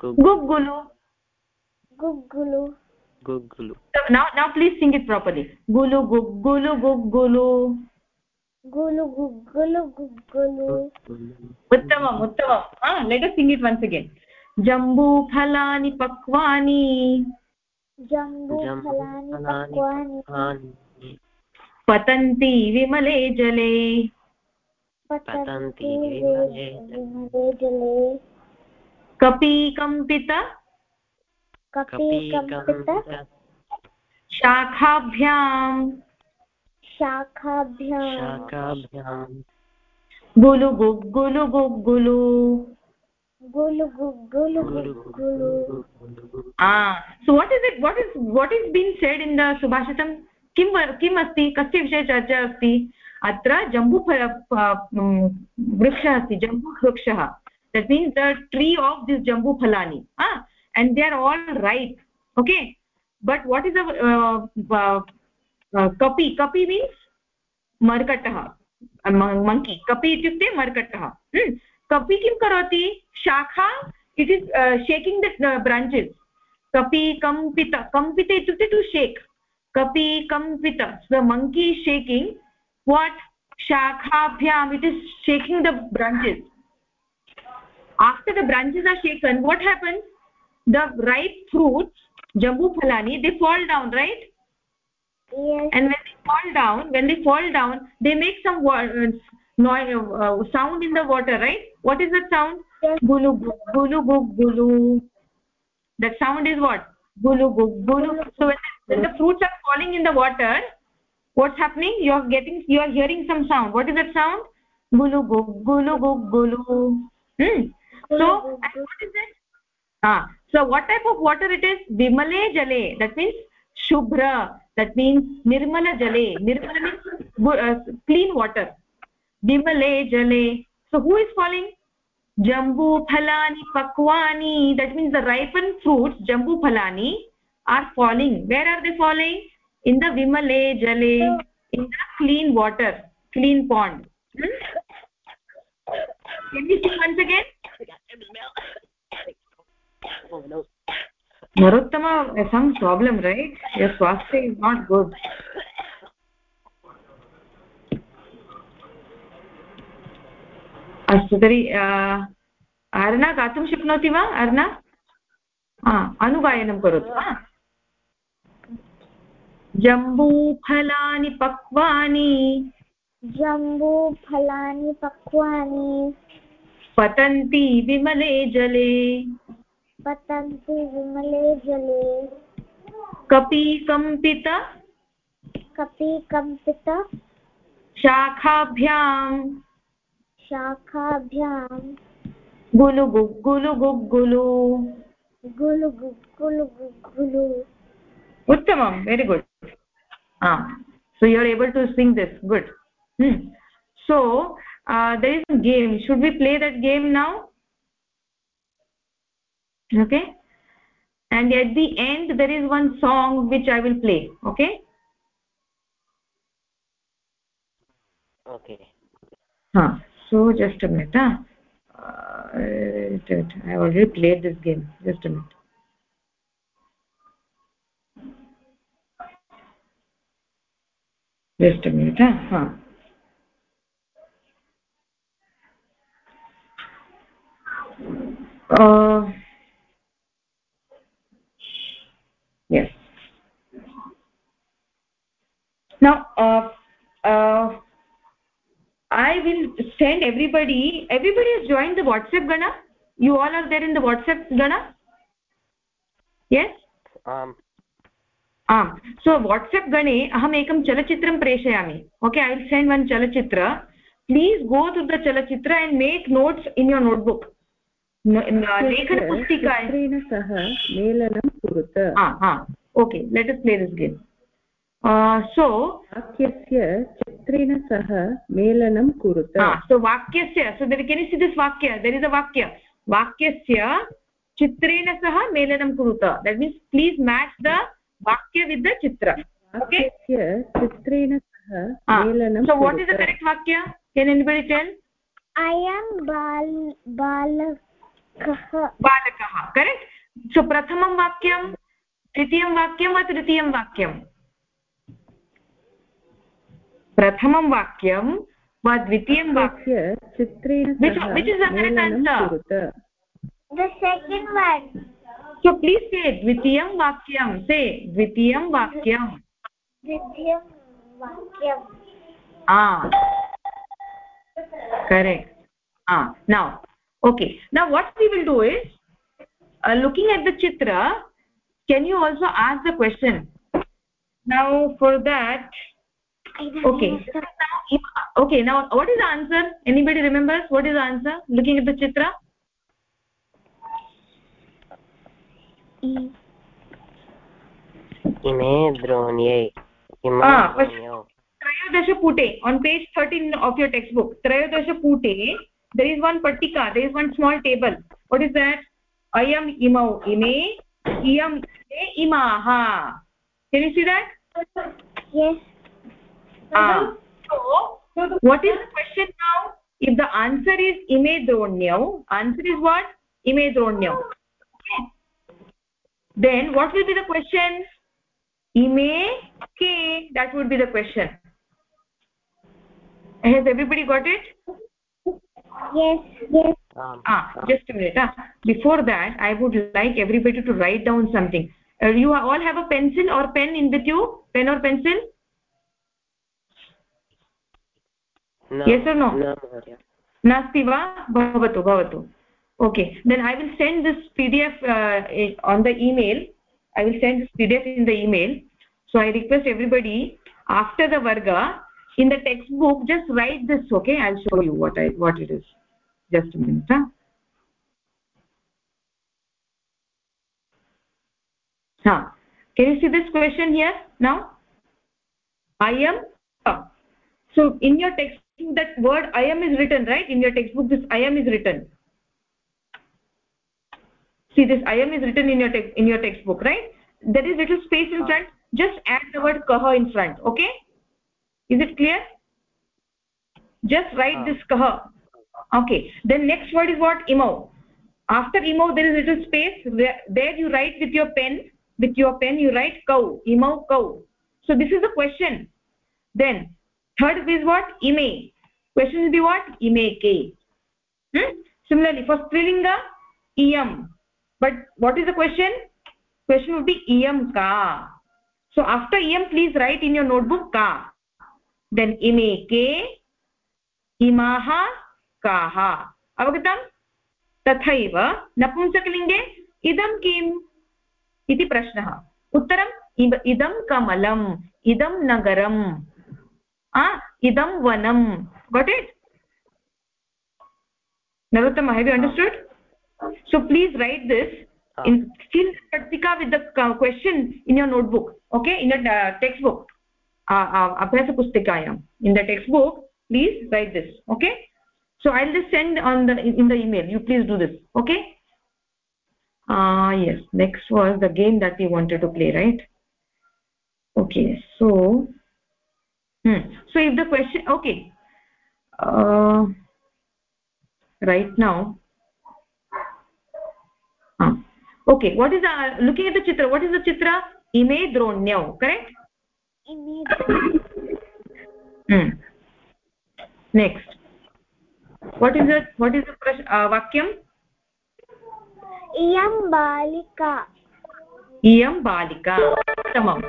A: guggulu
C: guggulu
B: Gugulu.
A: now now please sing it properly gulu guggulu guggulu
C: गुलु गुग्गुलु गुग्गुलु
A: उत्तमम् उत्तमम् ah let us sing it once again जम्बूफलानि पक्वानि
C: जम्बूफलानि पक्वानि
A: पतन्ति विमले जले
C: पतन्ति विमले जले
A: कपि शाखाभ्याम्
B: शाखाभ्याम्
A: गुलु गुग्गुलु गुग्गुलु
C: गुलु गुग्गुलु guggulu
A: ah so what is it what is what is being said in the किं किम् अस्ति? कस्य विषये चर्चा अस्ति? अत्र जम्बूफल वृक्षः अस्ति जम्बूवृक्षः। That means the tree of this जम्बूफलानि। And they are all ripe okay but what is the uh, uh, uh, kapi kapi means markatah monkey kapi ityukte markatah hmm. kapi kim karoti shakha it is uh, shaking the uh, branches kapi kampita kampita ityukte to shake kapi kampita so the monkey is shaking what shakhabhyam it is shaking the branches after the the ripe fruits jambu phalani they fall down right?
C: Yes.
A: And when they fall down when they fall down they make some uh, noise uh, sound in the water right? What is that sound?
C: Yes.
A: gulu gulu gulu. That sound is what? Gulu gulu. So when, when the fruits are falling in the water what's happening? You are getting you are hearing some sound. What is that sound? Gulu gulu gulu. Hmm. So and what is it ah so what type of water it is? Vimale jale that means shubhra that means nirmala jale. Nirmala means uh, clean water. Vimale jale. So who is falling? Jambu phalani pakwani that means the ripened fruits jambu phalani are falling. Where are they falling? In the vimale jale in the clean water clean pond. Hmm? can you see once again
B: no
A: narottama some problem right? Your swasthya is not good. अस्तु तर्हि अर्णा गातुं शक्नोति वा अर्णा? अनुगायनं करोतु वा जम्बूफलानि पक्वानि।
C: जम्बूफलानि पक्वानि।
A: पतन्ति विमले जले।
C: पतन्ति विमले जले।
A: कपिकम्पित
C: कपिकम्पित
A: शाखाभ्याम्
C: शाखाभ्याम् गुलुगुग्गुलुगुग्गुलु गुलुगुग्गुलुगुग्गुलु
A: उत्तमं वेरि गुड् आम् so you are able to sing this good so there is game should we play that game now okay? And at the end there is one song which i will play. Okay?
B: Okay.
A: Huh. So just a minute huh? uh, i already played this game. Just a minute. Just a minute huh, huh. Uh, yes now uh, uh, i will send everybody everybody has joined the whatsapp gana you all are there in the whatsapp gana yes
B: um
A: आम् सो WhatsApp गणे अहम् एकं चलचित्रं प्रेषयामि okay I will send one चलचित्र please go to the चलचित्र and make notes in your notebook लेखनपुस्तिका
D: सह मेलनं कुरुत।
A: ओके लेट् अस् प्ले दिस् गेम् सो
D: वाक्यस्य चित्रेण सह मेलनं कुरुत।
A: सो वाक्यस्य so there can see this वाक्य? देर् इस् अ वाक्य। वाक्यस्य चित्रेण सह मेलनं कुरुत। That means please match the with the chitra okay?
D: वाक्यस्य चित्रेण सह. मेलनं
A: what is the
D: कुरुत।
A: correct vakya can anybody tell?
C: I am bal balakah
A: बालकः। करेक्ट् सो प्रथमं वाक्यं द्वितीयं वाक्यं वा तृतीयं वाक्यं? प्रथमं वाक्यं वा द्वितीयं वाक्यं?
D: चित्रेण
A: सो प्लीस् से द्वितीयं वाक्यं से द्वितीयं वाक्यं.
C: द्वितीयं वाक्यम्
A: ah correct. Ah now okay now what we will do is uh, looking at the chitra can you also ask the question now for that okay now, okay now what is the answer anybody remembers what is the answer looking at the chitra
B: इमे द्रोण्यै इमे
A: Ah,
B: द्रोण्यौ
A: trayodashapute on page 13 of your textbook trayodashapute there is one patika there is one small table. What is that? Ayam imau ime iyam ime imaha. Can you see that?
C: Yes.
A: Ah. So what is the question now? If the answer is ime dronyau answer is what? Ime dronyau okay. then what will be the question? Ime ke that would be the question. Has everybody got it
C: yes yes.
B: Um,
A: ah, just a minute. Ah. before that i would like everybody to write down something. Uh, you all have a pencil or pen in with you pen or pencil?
B: No,
A: yes or no? nasti va? Bhavatu bhavatu. Okay then i will send this pdf uh, on the email. I will send this pdf in the email. So i request everybody after the varga in the textbook just write this okay? I'll show you what i what it is. Just a minute huh? huh. Can you see this question here now? I am uh, so in your textbook that word i am is written right? In your textbook this i am is written. See this i am is written in your text in your textbook right? There is little space in front. Just add the word kah in front okay is it clear? Just write
B: Ah.
A: this kah okay. Then next word is what? Imau after imau there is a little space there, there you write with your pen. With your pen you write kau imau kau so this is the question. Then third is what? Ime. Question will be what? Ime ke. Hmm? similarly for strilinga iyam. But what is the question? Question would be iyam ka. So after iyam please write in your notebook ka then इमे के इमाः काः अवगतम् तथैव नपुंसकलिङ्गे इदं किम् इति प्रश्नः उत्तरम् इदं कमलम् इदं नगरम् इदं वनम् got it Narottam have you understood so please write this in steel पट्टिका with the question in your notebook okay in your textbook uh, uh, abhyasa pustikayam in the textbook please write this okay? So i'll just send on the in the email. You please do this okay? Uh yes. Next was the game that we wanted to play right? Okay so hmm. so if the question okay. Uh, right now ah. okay. What is the looking at the chitra what is the chitra? Ime dronyau correct hmm. next what is the what is the prash, uh, vakyam
C: इयं बालिका
A: iyam balika uttamam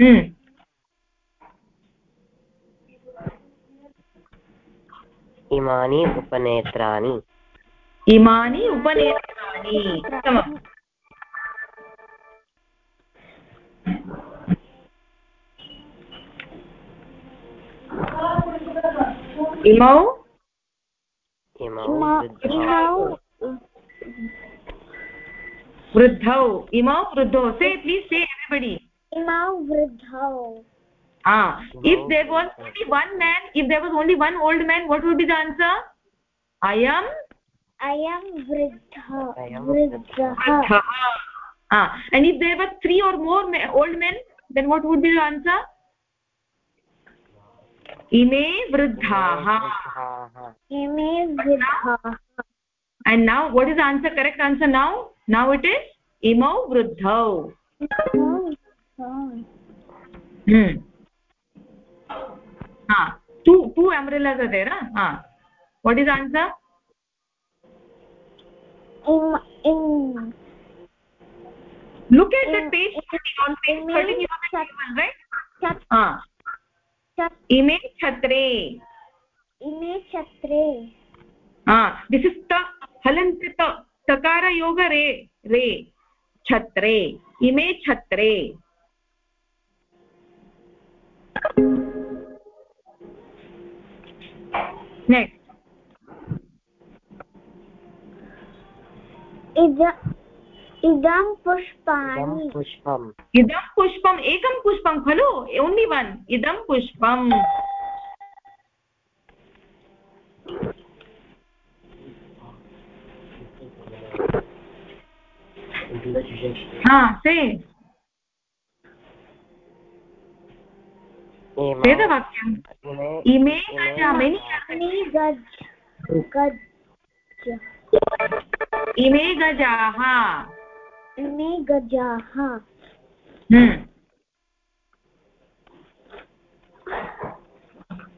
A: hmm
B: इमानि उपनेत्राणि
A: इमानि उपनेत्राणि उत्तमम् इमौ
B: इमौ वृद्धौ
C: इमौ
A: वृद्धौ से please से everybody
C: इमौ वृद्धौ
A: हा if there was only one man if there was only one old man what would be the answer I am
C: I
B: am
C: वृद्धः
A: वृद्धः and if there was three or more old man then what would be the answer इमे
B: वृद्धाः।
C: इमे वृद्धाः।
A: And now what is answer correct answer now now it is इमौ वृद्धौ। हम्म। हा two two umbrellas अदे र हा। What is answer Look at the page 30 on page 30 you have a table, right? Ah.
C: इमे छत्रे।
A: इमे छत्रे। दिस् इस् हलन्त तकारयोग रे रे छत्रे इमे छत्रे। नेक्स्ट्
C: इदं पुष्पाणि
B: इदं पुष्पम्
A: एकं पुष्पं खलु
C: ओन्लि वन् इदं
A: पुष्पम् हा
C: इमे गजाः।
A: अग्ने
B: गजाः हाँ।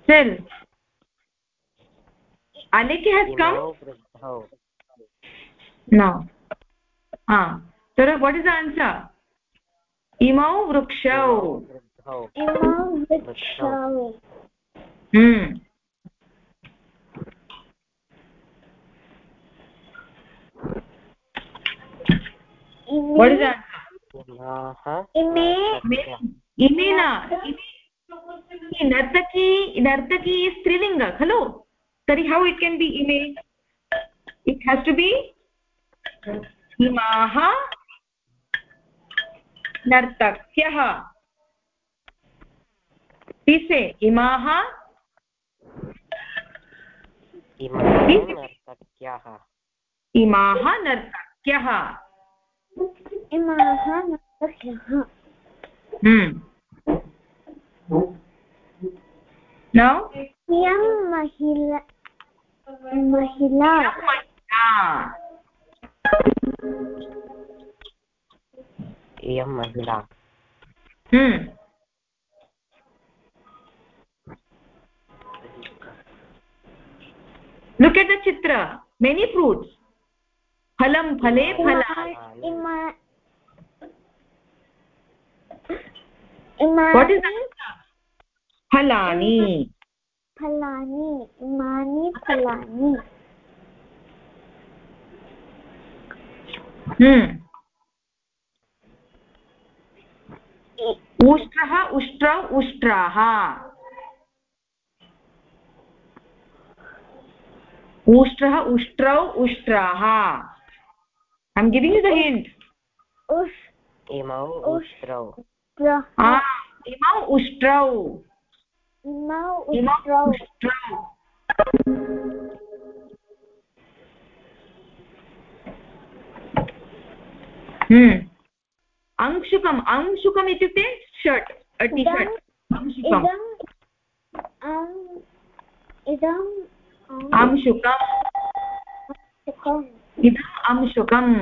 A: चल। अनेके हस् कम् नौ। हा। तर् वाट् इस्
B: आन्सर्
C: इमौ वृक्षौ। इमौ
A: वृक्षौ।
B: बढ़
C: जाए
A: इमे ना नर्तकी नर्तकी स्त्रीलिंग खलु तरी हाउ इट कैन बी इमे इट हैज़ टू बी इमा नर्तक्य। से इमा
B: इमा नर्तक्य।
A: इमाः नर्तक्यः
C: इमाः नर्तक्यः
A: hmm now
C: इयं महिला महिला
A: ah
B: इयं महिला
A: hmm look at the chitra many fruits is
C: इमानि
A: that? phalani
C: फलानि। इमानि फलानि।
A: hmm उष्ट्रः उष्ट्रौ उष्ट्राः। उष्ट्रः उष्ट्रौ उष्ट्राः। I am giving you the hint
B: इमौ उष्ट्रौ
C: उष्ट्रः
A: इमौ उष्ट्रौ
C: इमौ
A: इमौ
C: उष्ट्रौ
A: उष्ट्रौ हम्म अंशुकम् अंशुकम् इत्युक्ते शर्ट् टी शर्ट् अंशुकम्
C: इदम् अम् इदम्
A: अंशुकम्
C: अंशुकम्
A: इदम् अंशुकम्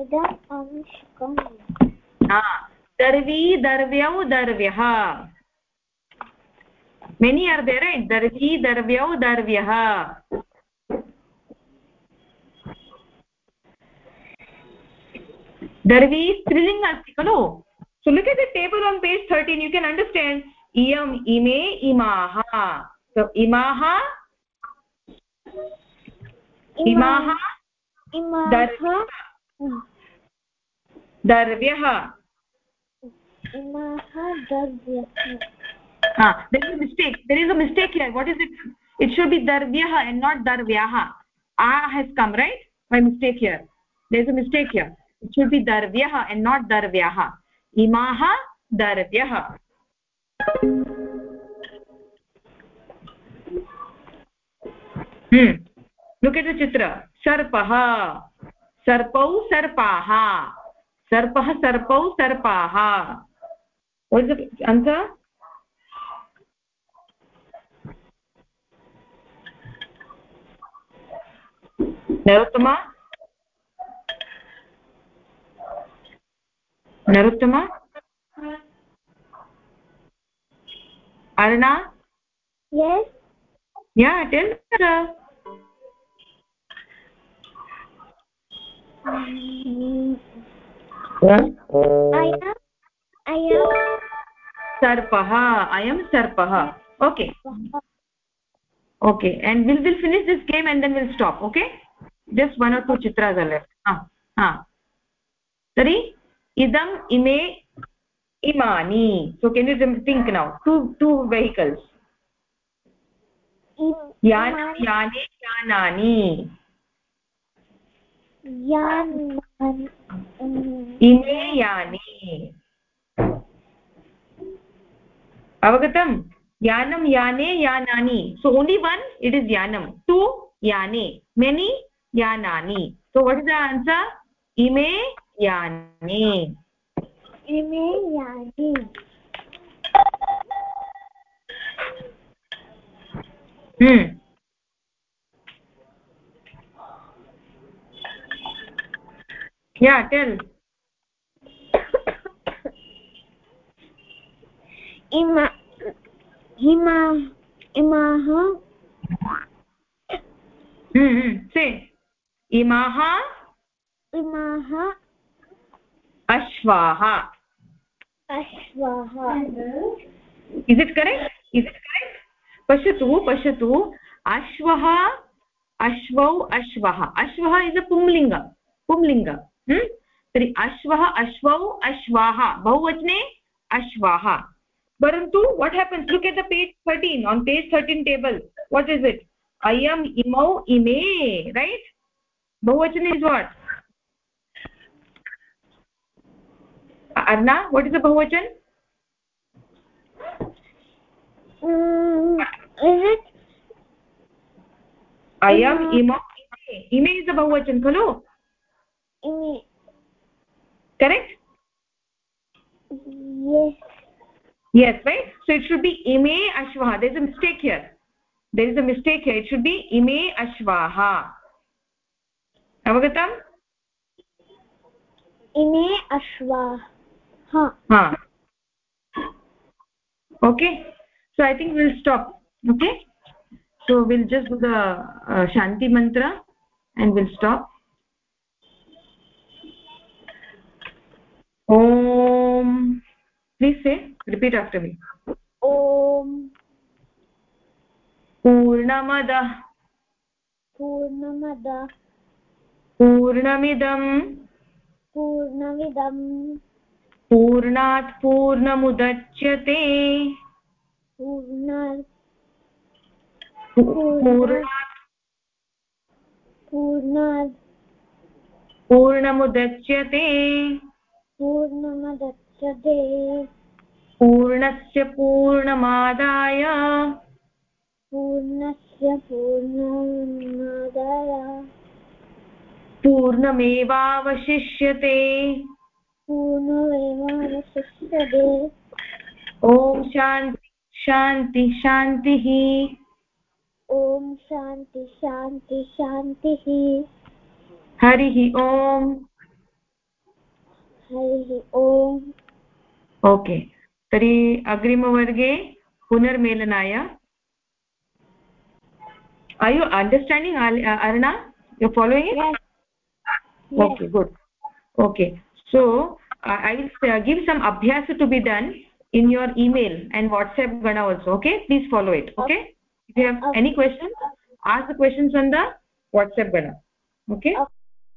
C: इदम् अंशुकम्
A: दर्वी दर्व्यौ दर्व्यः। मेनि आर् दे रैट् दर्वी दर्व्यौ दर्व्यः। दर्वी स्त्रीलिङ्ग अस्ति खलु? So look at the table on page thirteen you can understand इयम् इमे
C: इमाः?
A: इमाः।
C: इमाः दर्व्यः।
A: Mistake there is a mistake here what is it it should be दर्व्यः and not दर्व्याः। आ has come right my mistake here there is a mistake चित्र। सर्पः।
C: सर्पौ
A: सर्पाः। सर्पः सर्पौ
C: सर्पाः।
A: अन्त
C: नरोत्तम नरोत्तम अरुणा या
A: टेल् सर्पः अयं सर्पः okay okay and will will okay just one or two चित्र हाँ हाँ तरी इदम इमे इमानि so can you think now two two vehicles
C: यानानि यानानि
A: इमे यानि। अवगतम्? यानं याने यानानि। So only one it is Yanam. Two याने। मेनि यानानि। So what is the answer इमे याने।
C: इमे याने।
A: Hmm. Yeah tell
C: ima ima imah
A: hmm hmm say imaha
C: imah
A: ashvaha
C: ashvah
A: is it correct is it correct पश्यतु पश्यतु अश्वः अश्वौ अश्वः अश्वः is a पुंलिङ्ग पुंलिङ्ग तर्हि अश्वः अश्वौ अश्वाः बहुवचने अश्वाः। परन्तु what happens look at the page thirteen on page thirteen table what is it अयम् इमौ इमे right बहुवचने is what Arna what is the बहुवचन? अयम् इमौ इमे। इमे इस् द बहुवचन खलु? Correct
C: yes
A: yes right so it should be ime ashvah there is a mistake here there is a mistake here it should be ime ashvaha avagatam
C: ime ashvah ha
A: ha okay so i think we'll stop okay so we'll just do the uh, shanti mantra and we'll stop om please say repeat after me.
C: om
A: पूर्णमदः।
C: पूर्णमद।
A: पूर्णमिदम्
C: पूर्णमिदं।
A: पूर्णात् पूर्णमुदच्यते।
C: पूर्णात्।
A: पूर्णात्। पूर्णमुदच्यते।
C: पूर्णमदच्यते
A: पूर्णस्य पूर्णमादाय।
C: पूर्णस्य पूर्णमादाय
A: पूर्णमेवावशिष्यते।
C: पूर्णमेवावशिष्यते।
A: ॐ शान्ति शान्ति शान्तिः।
C: ॐ शान्ति शान्ति शान्तिः।
A: हरिः ॐ
C: ओम्।
A: ओके तर्हि अग्रिमवर्गे पुनर्मेलनाय। I you understanding Aruna you following okay good okay so I give some अभ्यास to be done in your email and WhatsApp गण also okay please follow it okay you have any question ask the questions on the WhatsApp गण
C: okay